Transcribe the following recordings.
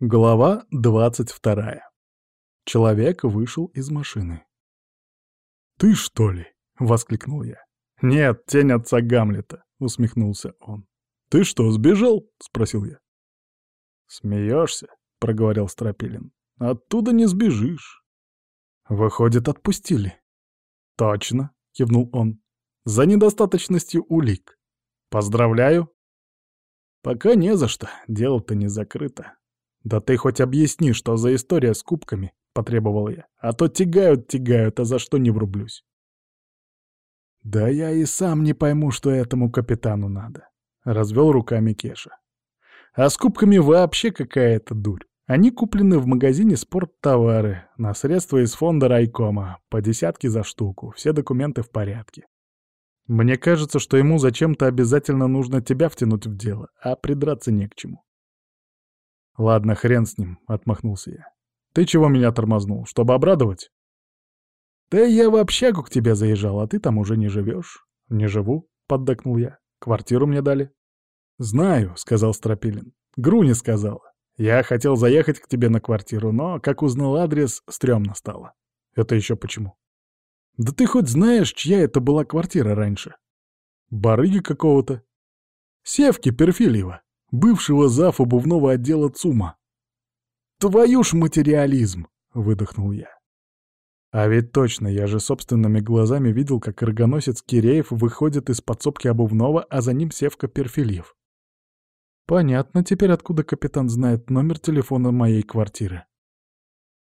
Глава 22. Человек вышел из машины. «Ты что ли?» — воскликнул я. «Нет, тень отца Гамлета», — усмехнулся он. «Ты что, сбежал?» — спросил я. «Смеешься?» — проговорил Стропилин. «Оттуда не сбежишь». «Выходит, отпустили». «Точно», — кивнул он. «За недостаточностью улик. Поздравляю». «Пока не за что, дело-то не закрыто». «Да ты хоть объясни, что за история с кубками?» — потребовал я. «А то тягают, тягают, а за что не врублюсь?» «Да я и сам не пойму, что этому капитану надо», — развел руками Кеша. «А с кубками вообще какая-то дурь. Они куплены в магазине спорттовары, на средства из фонда райкома, по десятке за штуку, все документы в порядке. Мне кажется, что ему зачем-то обязательно нужно тебя втянуть в дело, а придраться не к чему. «Ладно, хрен с ним», — отмахнулся я. «Ты чего меня тормознул, чтобы обрадовать?» «Да я в общагу к тебе заезжал, а ты там уже не живешь». «Не живу», — поддакнул я. «Квартиру мне дали». «Знаю», — сказал Стропилин. «Груни сказала. Я хотел заехать к тебе на квартиру, но, как узнал адрес, стрёмно стало». «Это еще почему?» «Да ты хоть знаешь, чья это была квартира раньше?» «Барыги какого-то». «Севки Перфильева» бывшего зав. обувного отдела ЦУМа. «Твою ж материализм!» — выдохнул я. А ведь точно, я же собственными глазами видел, как рогоносец Киреев выходит из подсобки обувного, а за ним Севка Перфильев. Понятно теперь, откуда капитан знает номер телефона моей квартиры.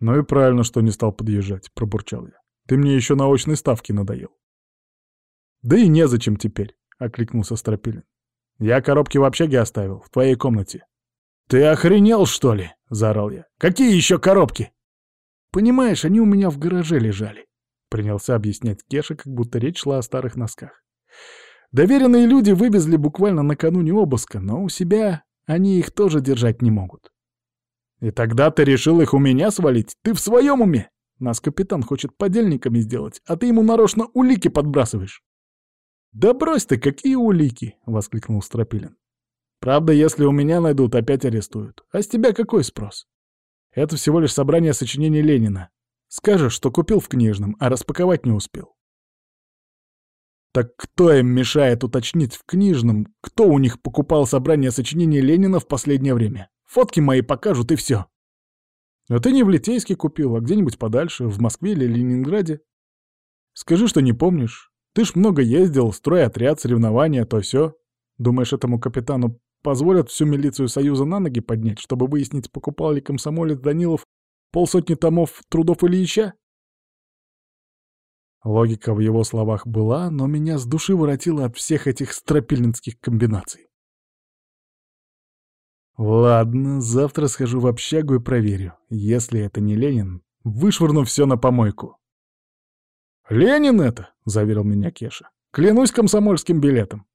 «Ну и правильно, что не стал подъезжать», — пробурчал я. «Ты мне еще на очной ставке надоел». «Да и незачем теперь», — окликнулся Стропилин. Я коробки в общаге оставил, в твоей комнате». «Ты охренел, что ли?» — заорал я. «Какие еще коробки?» «Понимаешь, они у меня в гараже лежали», — принялся объяснять Кеша, как будто речь шла о старых носках. «Доверенные люди вывезли буквально накануне обыска, но у себя они их тоже держать не могут». «И тогда ты решил их у меня свалить? Ты в своем уме? Нас капитан хочет подельниками сделать, а ты ему нарочно улики подбрасываешь». «Да брось ты, какие улики!» — воскликнул Стропилин. «Правда, если у меня найдут, опять арестуют. А с тебя какой спрос? Это всего лишь собрание сочинений Ленина. Скажешь, что купил в книжном, а распаковать не успел». Так кто им мешает уточнить в книжном, кто у них покупал собрание сочинений Ленина в последнее время? Фотки мои покажут, и все. А ты не в Литейске купил, а где-нибудь подальше, в Москве или Ленинграде. Скажи, что не помнишь. Ты ж много ездил, строй отряд, соревнования, то все. Думаешь, этому капитану позволят всю милицию Союза на ноги поднять, чтобы выяснить, покупал ли комсомолец Данилов полсотни томов трудов Ильича? Логика в его словах была, но меня с души воротило от всех этих стропильнинских комбинаций. Ладно, завтра схожу в общагу и проверю. Если это не Ленин, вышвырну все на помойку. «Ленин это!» — заверил меня Кеша. «Клянусь комсомольским билетом.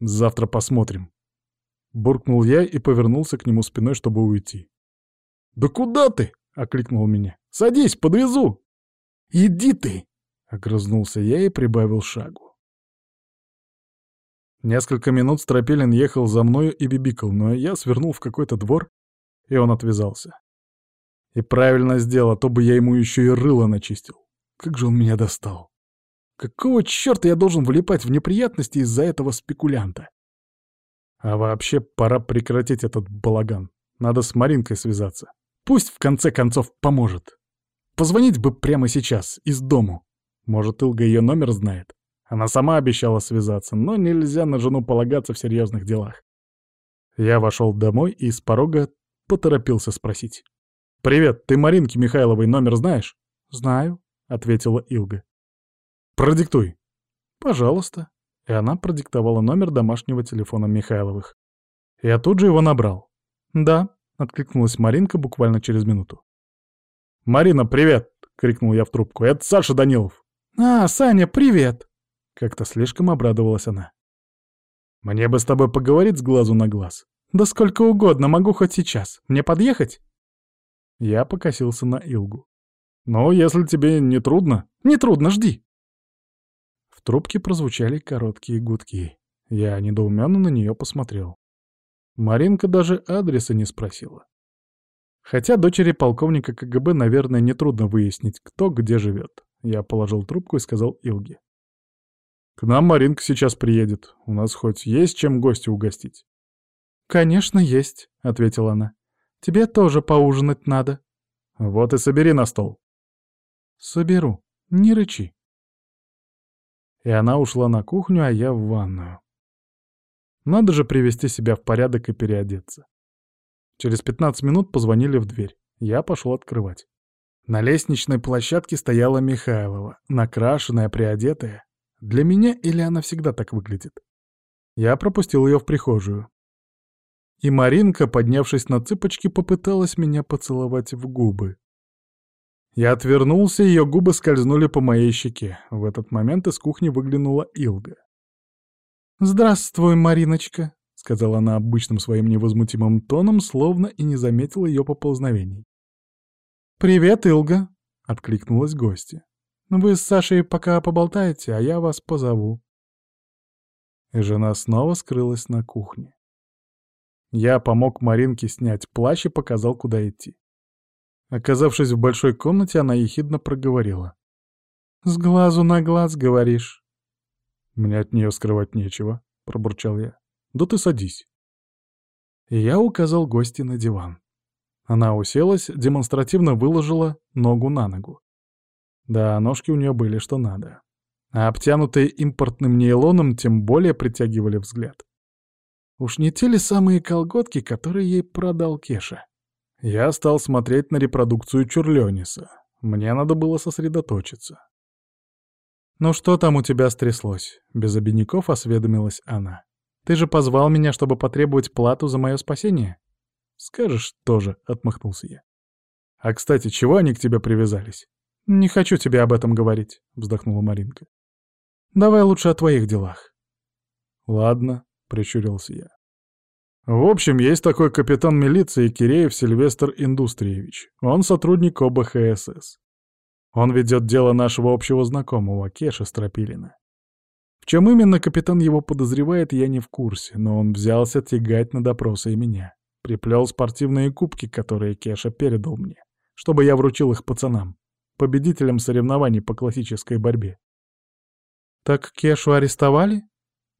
Завтра посмотрим». Буркнул я и повернулся к нему спиной, чтобы уйти. «Да куда ты?» — окликнул меня. «Садись, подвезу!» «Иди ты!» — огрызнулся я и прибавил шагу. Несколько минут Стропилин ехал за мною и бибикал, но я свернул в какой-то двор, и он отвязался. И правильно сделал, а то бы я ему еще и рыло начистил. Как же он меня достал! Какого черта я должен влипать в неприятности из-за этого спекулянта? А вообще, пора прекратить этот балаган. Надо с Маринкой связаться. Пусть в конце концов поможет. Позвонить бы прямо сейчас, из дому. Может, Илга ее номер знает. Она сама обещала связаться, но нельзя на жену полагаться в серьезных делах. Я вошел домой и с порога поторопился спросить. «Привет, ты Маринки Михайловой номер знаешь?» «Знаю», — ответила Илга. «Продиктуй». «Пожалуйста». И она продиктовала номер домашнего телефона Михайловых. Я тут же его набрал. «Да», — откликнулась Маринка буквально через минуту. «Марина, привет!» — крикнул я в трубку. «Это Саша Данилов». «А, Саня, привет!» Как-то слишком обрадовалась она. «Мне бы с тобой поговорить с глазу на глаз». «Да сколько угодно, могу хоть сейчас. Мне подъехать?» Я покосился на Илгу. «Ну, если тебе не трудно...» «Не трудно, жди!» В трубке прозвучали короткие гудки. Я недоуменно на нее посмотрел. Маринка даже адреса не спросила. Хотя дочери полковника КГБ, наверное, нетрудно выяснить, кто где живет. Я положил трубку и сказал Илге. «К нам Маринка сейчас приедет. У нас хоть есть чем гостя угостить?» «Конечно, есть», — ответила она. «Тебе тоже поужинать надо». «Вот и собери на стол». «Соберу. Не рычи». И она ушла на кухню, а я в ванную. Надо же привести себя в порядок и переодеться. Через 15 минут позвонили в дверь. Я пошел открывать. На лестничной площадке стояла Михайлова, накрашенная, приодетая. Для меня или она всегда так выглядит? Я пропустил ее в прихожую. И Маринка, поднявшись на цыпочки, попыталась меня поцеловать в губы. Я отвернулся, ее губы скользнули по моей щеке. В этот момент из кухни выглянула Илга. «Здравствуй, Мариночка», — сказала она обычным своим невозмутимым тоном, словно и не заметила ее поползновений. «Привет, Илга», — откликнулась гостья. «Вы с Сашей пока поболтаете, а я вас позову». И жена снова скрылась на кухне. Я помог Маринке снять плащ и показал, куда идти. Оказавшись в большой комнате, она ехидно проговорила. «С глазу на глаз, говоришь?» «Мне от нее скрывать нечего», — пробурчал я. «Да ты садись». Я указал гости на диван. Она уселась, демонстративно выложила ногу на ногу. Да, ножки у нее были что надо. А обтянутые импортным нейлоном тем более притягивали взгляд. Уж не те ли самые колготки, которые ей продал Кеша? Я стал смотреть на репродукцию Чурлёниса. Мне надо было сосредоточиться. «Ну что там у тебя стряслось?» — без обиняков осведомилась она. «Ты же позвал меня, чтобы потребовать плату за мое спасение?» «Скажешь тоже», — отмахнулся я. «А, кстати, чего они к тебе привязались?» «Не хочу тебе об этом говорить», — вздохнула Маринка. «Давай лучше о твоих делах». «Ладно», — прищурился я. «В общем, есть такой капитан милиции Киреев Сильвестр Индустриевич. Он сотрудник ОБХСС. Он ведет дело нашего общего знакомого, Кеша Стропилина. В чем именно капитан его подозревает, я не в курсе, но он взялся тягать на допросы и меня. Приплел спортивные кубки, которые Кеша передал мне, чтобы я вручил их пацанам, победителям соревнований по классической борьбе. «Так Кешу арестовали?»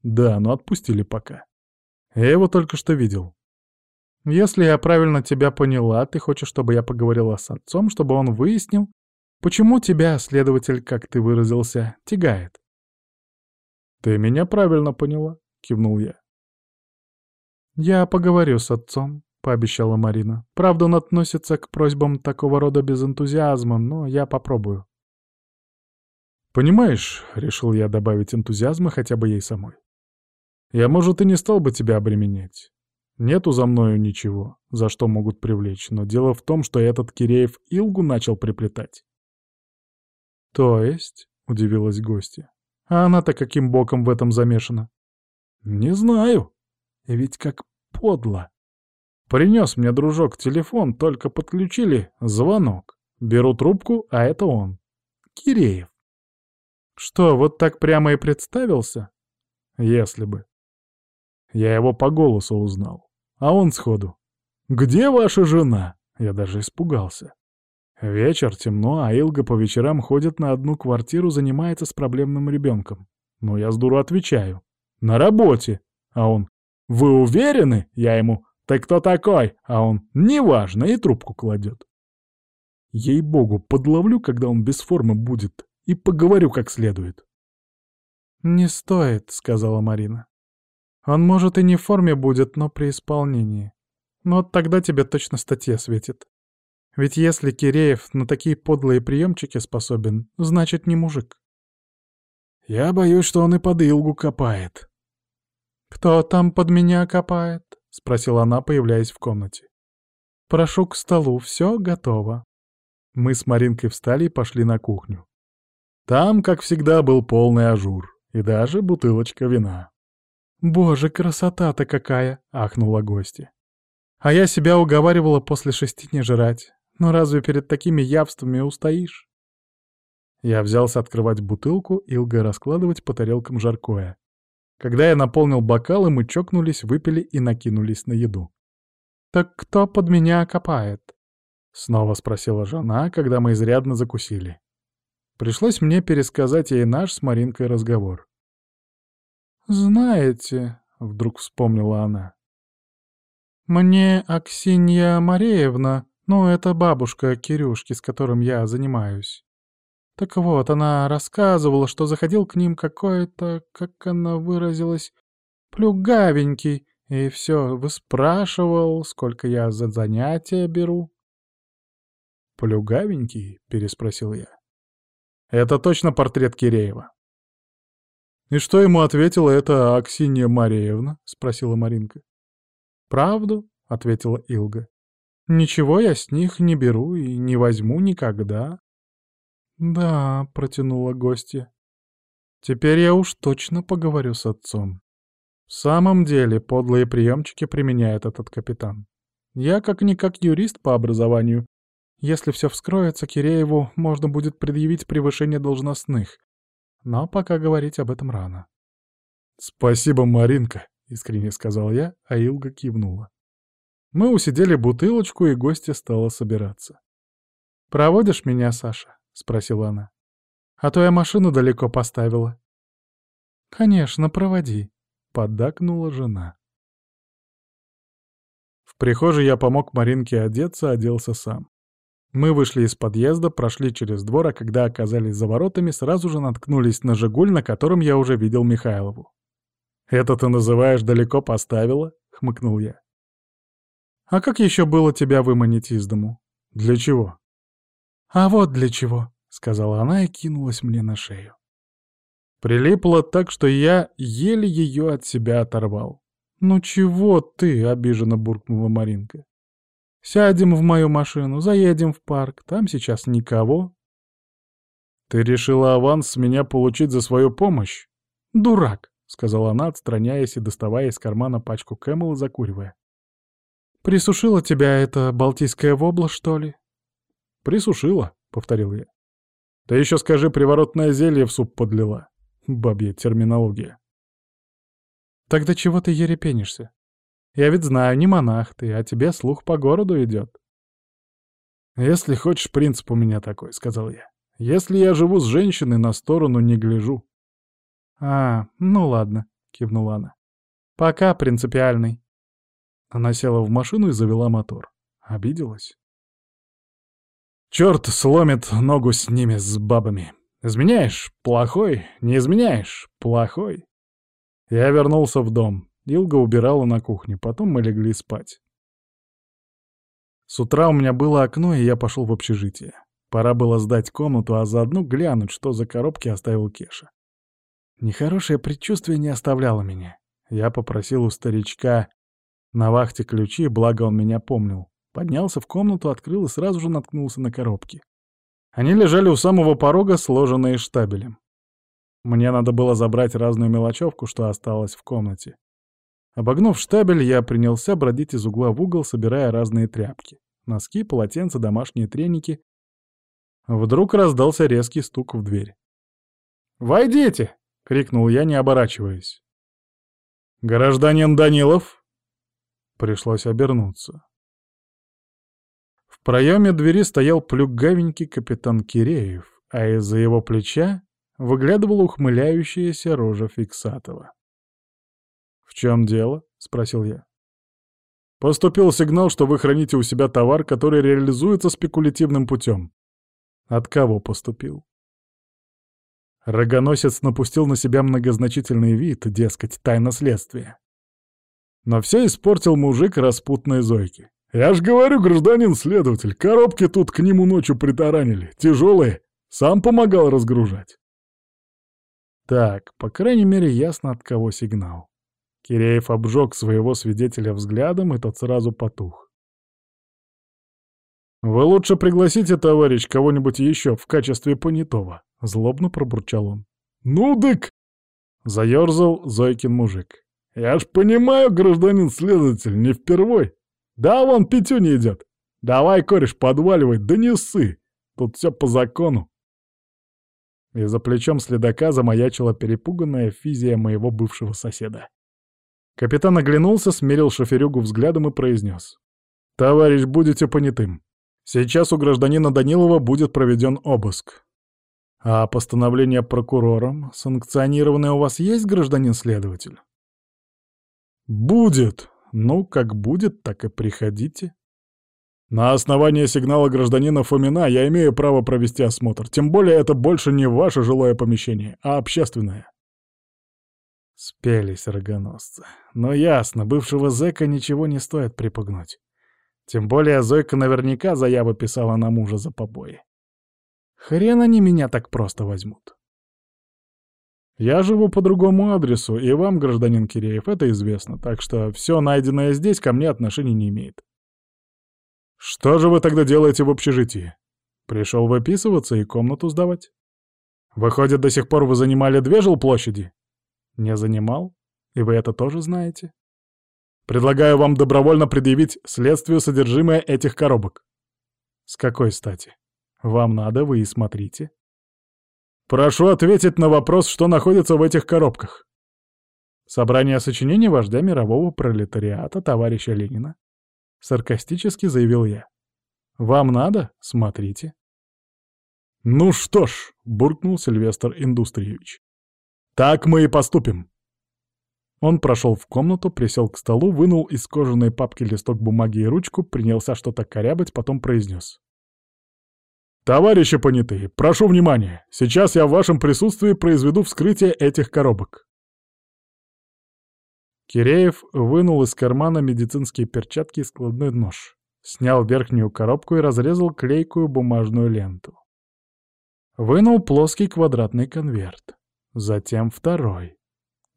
«Да, но отпустили пока. Я его только что видел». «Если я правильно тебя поняла, ты хочешь, чтобы я поговорила с отцом, чтобы он выяснил, почему тебя, следователь, как ты выразился, тягает?» «Ты меня правильно поняла», — кивнул я. «Я поговорю с отцом», — пообещала Марина. «Правда, он относится к просьбам такого рода без энтузиазма, но я попробую». «Понимаешь», — решил я добавить энтузиазма хотя бы ей самой. «Я, может, и не стал бы тебя обременять. Нету за мною ничего, за что могут привлечь, но дело в том, что этот Киреев Илгу начал приплетать». «То есть?» — удивилась гостья. «А она-то каким боком в этом замешана?» «Не знаю. Ведь как подло. Принес мне дружок телефон, только подключили звонок. Беру трубку, а это он. Киреев. Что, вот так прямо и представился? Если бы. Я его по голосу узнал. А он сходу. «Где ваша жена?» Я даже испугался. Вечер, темно, а Илга по вечерам ходит на одну квартиру, занимается с проблемным ребенком. Ну, я с дуру отвечаю. «На работе!» А он «Вы уверены?» Я ему «Ты кто такой?» А он «Неважно» и трубку кладет. Ей-богу, подловлю, когда он без формы будет, и поговорю как следует. «Не стоит», — сказала Марина. «Он, может, и не в форме будет, но при исполнении. Но вот тогда тебе точно статья светит. Ведь если Киреев на такие подлые приемчики способен, значит, не мужик». «Я боюсь, что он и под Ольгу копает», «Кто там под меня копает?» — спросила она, появляясь в комнате. «Прошу к столу, все готово». Мы с Маринкой встали и пошли на кухню. Там, как всегда, был полный ажур и даже бутылочка вина. «Боже, красота-то какая!» — ахнула гостья. «А я себя уговаривала после шести не жрать. Но разве перед такими явствами устоишь?» Я взялся открывать бутылку, Илга раскладывать по тарелкам жаркое. Когда я наполнил бокалы, мы чокнулись, выпили и накинулись на еду. «Так кто под меня копает?» Снова спросила жена, когда мы изрядно закусили. Пришлось мне пересказать ей наш с Маринкой разговор. «Знаете», — вдруг вспомнила она, — «мне Аксинья Мареевна, ну, это бабушка Кирюшки, с которым я занимаюсь. Так вот, она рассказывала, что заходил к ним какой-то, как она выразилась, плюгавенький, и все выспрашивал, сколько я за занятия беру. «Плюгавенький?» — переспросил я. «Это точно портрет Киреева». «И что ему ответила эта Аксинья Мареевна?» — спросила Маринка. «Правду?» — ответила Илга. «Ничего я с них не беру и не возьму никогда». «Да», — протянула гостья. «Теперь я уж точно поговорю с отцом. В самом деле подлые приемчики применяет этот капитан. Я как-никак юрист по образованию. Если все вскроется, Кирееву можно будет предъявить превышение должностных. Но пока говорить об этом рано». «Спасибо, Маринка», — искренне сказал я, а Илга кивнула. Мы усидели бутылочку, и гостья стала собираться. «Проводишь меня, Саша?» — спросила она. «А то я машину далеко поставила». «Конечно, проводи», — поддакнула жена. В прихожей я помог Маринке одеться, оделся сам. Мы вышли из подъезда, прошли через двор, а когда оказались за воротами, сразу же наткнулись на «Жигуль», на котором я уже видел Михайлову. «Это ты называешь далеко поставила?» — хмыкнул я. «А как еще было тебя выманить из дому?» «Для чего?» «А вот для чего», — сказала она и кинулась мне на шею. Прилипла так, что я еле ее от себя оторвал. «Ну чего ты?» — обиженно буркнула Маринка. «Сядем в мою машину, заедем в парк, там сейчас никого». «Ты решила аванс меня получить за свою помощь?» «Дурак», — сказала она, отстраняясь и доставая из кармана пачку Кэмэл закуривая. «Присушила тебя эта балтийская вобла, что ли?» «Присушила», — повторил я. «Ты еще скажи, приворотное зелье в суп подлила». Бабья терминология. «Тогда чего ты ерепенишься? Я ведь знаю, не монах ты, а тебе слух по городу идет». «Если хочешь, принцип у меня такой», — сказал я. «Если я живу с женщиной, на сторону не гляжу». «А, ну ладно», — кивнула она. «Пока, принципиальный». Она села в машину и завела мотор. Обиделась. Черт сломит ногу с ними, с бабами. Изменяешь — плохой, не изменяешь — плохой. Я вернулся в дом. Илга убирала на кухне, потом мы легли спать. С утра у меня было окно, и я пошел в общежитие. Пора было сдать комнату, а заодно глянуть, что за коробки оставил Кеша. Нехорошее предчувствие не оставляло меня. Я попросил у старичка на вахте ключи, благо он меня помнил. Поднялся в комнату, открыл и сразу же наткнулся на коробки. Они лежали у самого порога, сложенные штабелем. Мне надо было забрать разную мелочевку, что осталось в комнате. Обогнув штабель, я принялся бродить из угла в угол, собирая разные тряпки. Носки, полотенца, домашние треники. Вдруг раздался резкий стук в дверь. «Войдите!» — крикнул я, не оборачиваясь. «Гражданин Данилов!» Пришлось обернуться. В проеме двери стоял плюгавенький капитан Киреев, а из-за его плеча выглядывала ухмыляющаяся рожа Фиксатова. «В чем дело?» — спросил я. «Поступил сигнал, что вы храните у себя товар, который реализуется спекулятивным путем». «От кого поступил?» Рогоносец напустил на себя многозначительный вид, дескать, тайна следствия. Но все испортил мужик распутной Зойки. «Я ж говорю, гражданин следователь, коробки тут к нему ночью притаранили, тяжелые, сам помогал разгружать». Так, по крайней мере, ясно, от кого сигнал. Киреев обжег своего свидетеля взглядом, и тот сразу потух. «Вы лучше пригласите, товарищ, кого-нибудь еще в качестве понятого», — злобно пробурчал он. «Ну, дык!» — заерзал Зойкин мужик. «Я ж понимаю, гражданин следователь, не впервой. Да, вон Петюня идет. Давай, кореш, подваливай, да не ссы. Тут все по закону. И за плечом следака замаячила перепуганная физия моего бывшего соседа. Капитан оглянулся, смерил шоферюгу взглядом и произнес. «Товарищ, будете понятым. Сейчас у гражданина Данилова будет проведен обыск. А постановление прокурором, санкционированное у вас есть, гражданин следователь? Будет. Ну, как будет, так и приходите. На основании сигнала гражданина Фомина я имею право провести осмотр. Тем более это больше не ваше жилое помещение, а общественное. Спелись рогоносцы. Но ясно, бывшего зэка ничего не стоит припугнуть. Тем более Зойка наверняка заяву писала на мужа за побои. Хрен они меня так просто возьмут. Я живу по другому адресу, и вам, гражданин Киреев, это известно, так что все найденное здесь ко мне отношения не имеет. Что же вы тогда делаете в общежитии? Пришел выписываться и комнату сдавать? Выходит, до сих пор вы занимали две жилплощади? Не занимал? И вы это тоже знаете? Предлагаю вам добровольно предъявить следствию содержимое этих коробок. С какой стати? Вам надо, вы и смотрите. Прошу ответить на вопрос, что находится в этих коробках. Собрание сочинений вождя мирового пролетариата товарища Ленина. Саркастически заявил я. Вам надо? Смотрите. Ну что ж, буркнул Сильвестр Индустриевич. Так мы и поступим. Он прошел в комнату, присел к столу, вынул из кожаной папки листок бумаги и ручку, принялся что-то корябать, потом произнес. «Товарищи понятые, прошу внимания. Сейчас я в вашем присутствии произведу вскрытие этих коробок». Киреев вынул из кармана медицинские перчатки и складной нож, снял верхнюю коробку и разрезал клейкую бумажную ленту. Вынул плоский квадратный конверт, затем второй,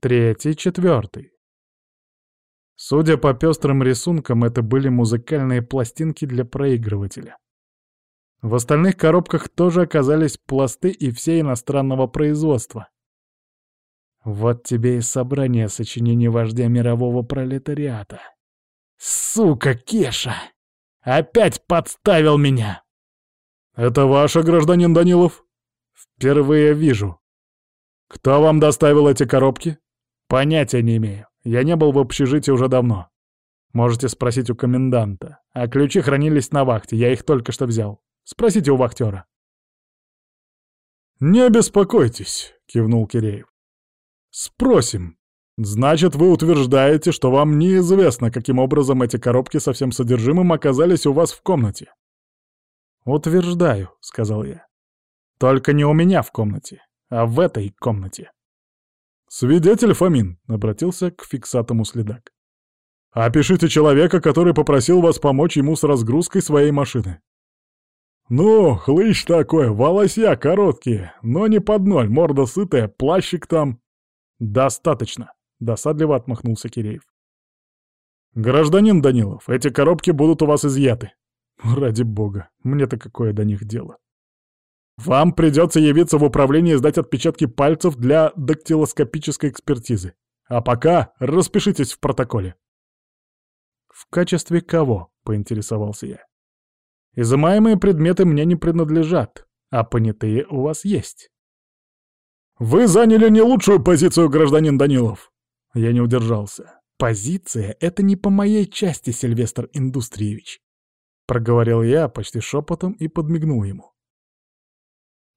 третий, четвертый. Судя по пестрым рисункам, это были музыкальные пластинки для проигрывателя. В остальных коробках тоже оказались пласты и все иностранного производства. Вот тебе и собрание сочинений вождя мирового пролетариата. Сука, Кеша! Опять подставил меня! Это ваше, гражданин Данилов? Впервые вижу. Кто вам доставил эти коробки? Понятия не имею. Я не был в общежитии уже давно. Можете спросить у коменданта. А ключи хранились на вахте, я их только что взял. Спросите у вахтера. «Не беспокойтесь», — кивнул Киреев. «Спросим. Значит, вы утверждаете, что вам неизвестно, каким образом эти коробки со всем содержимым оказались у вас в комнате?» «Утверждаю», — сказал я. «Только не у меня в комнате, а в этой комнате». «Свидетель Фомин», — обратился к фиксатому следак. «Опишите человека, который попросил вас помочь ему с разгрузкой своей машины». «Ну, хлыщ такой, волосья короткие, но не под ноль, морда сытая, плащик там...» «Достаточно», — досадливо отмахнулся Киреев. «Гражданин Данилов, эти коробки будут у вас изъяты». «Ради бога, мне-то какое до них дело?» «Вам придется явиться в управление и сдать отпечатки пальцев для дактилоскопической экспертизы. А пока распишитесь в протоколе». «В качестве кого?» — поинтересовался я. Изымаемые предметы мне не принадлежат, а понятые у вас есть. Вы заняли не лучшую позицию, гражданин Данилов. Я не удержался. Позиция — это не по моей части, Сильвестр Индустриевич. Проговорил я почти шепотом и подмигнул ему.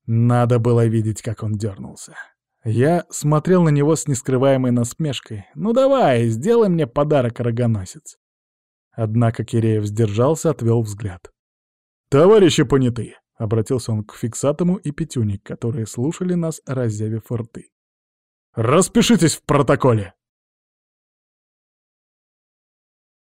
Надо было видеть, как он дернулся. Я смотрел на него с нескрываемой насмешкой. «Ну давай, сделай мне подарок, рогоносец!» Однако Киреев сдержался, отвел взгляд. «Товарищи понятые!» — обратился он к Фиксатому и Петюне, которые слушали нас, разъявив рты. «Распишитесь в протоколе!»